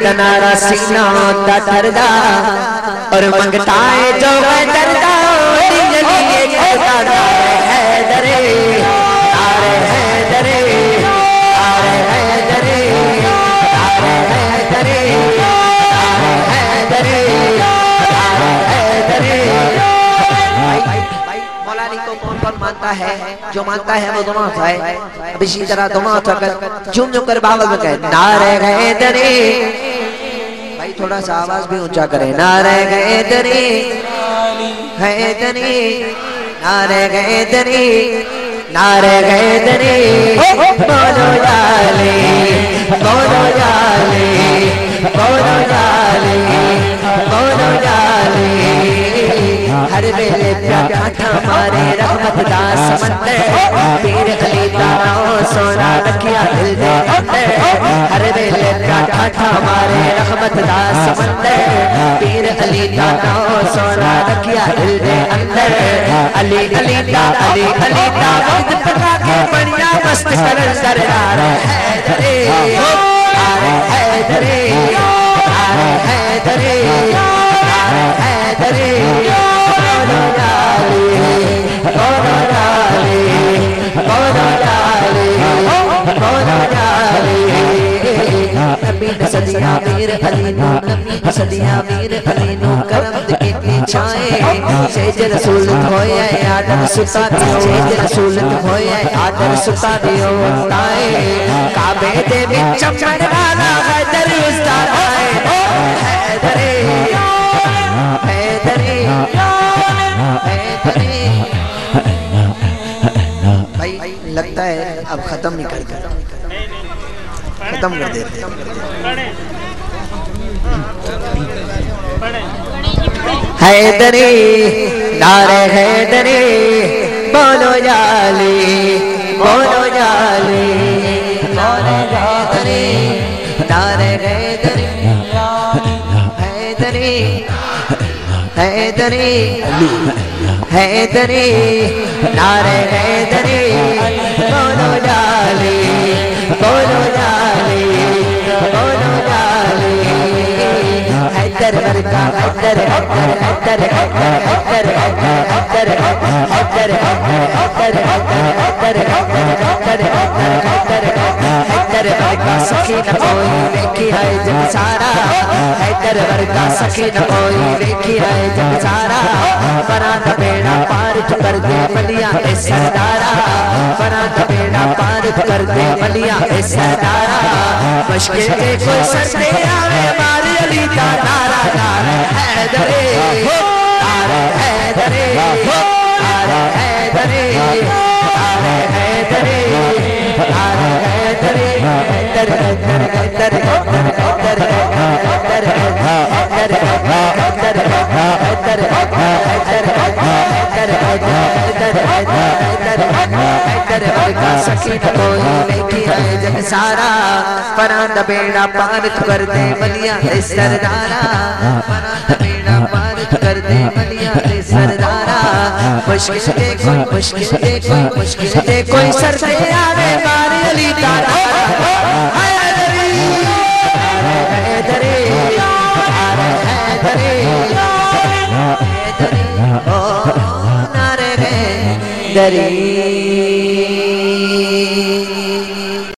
कनारा सीना होता दर्दा, और मंगता है जो है दरदा है जो मानता है वो दोनों है अब इसी तरह दोनों जुम जुम कर बाबल में कहे, नारे दरे थोड़ा सा आवाज़ भी ऊँचा करे। नारे गए दरे गए दरे नारे गए दरे नारे गए दरे बोलो जाले बोलो जाले बोलो जाले बोलो जाले। हर वेले ठाठा मारे रहमत दा समंदर पीर अली दा सोना रखिया दिल दे। हर वेले ठाठा हमारे रहमत दा समंदर। पीर अली दादा सोना रखिया दिल दे अंदर। अली अली दा अली अली दा वक्त पका के बढ़िया मस्त करन सरदार दरे है सदिया मीर अली नो नबी सदिया मीर अली नो करम के पीछाए सेज रसूल होया आदर सुता दियो सेज रसूल होया आदर सुता दियो ताए काबे दे विच चमन वाला हैदर उस्ताद आए हैदरे हैदरे हैदरे भाई लगता है अब खत्म नहीं कर खत्म कर देते हैदरी नारे हैदरी बोलो जाली बोलो जाली, नारे हैदरी नारे हैदरी हैदरी हैदरी हैदरी नारे हैदरी बोलो जाली, बोलो सखी न कोई देखी है जग सारा हैदर वर्गा सखी न कोई देखी है जग सारा बना बेड़ा पार कर दे बलिया ए सरदारा बना बेड़ा पार कर दे बलिया ए सरदारा मुश्किल के कोई सरदे आवे मार अली का नारा नारा हैदरे नारा हैदरे नारा हैदरे नारा हैदरे नारा हैदरे हैदर हैदर हैदर हैदर हैदर हैदर हैदर हैदर हैदर सखी कोई देखी है जग सारा परांद बेड़ा पार कर दे बलिया दे सरदारा परांद बेड़ा पार कर दे बलिया दे सरदारा मुश्किल दे कोई मुश्किल दे कोई मुश्किल दे कोई सर से आवे मार अली तारा हैदरी हैदरी हैदरी हैदरी ओ नारे दरी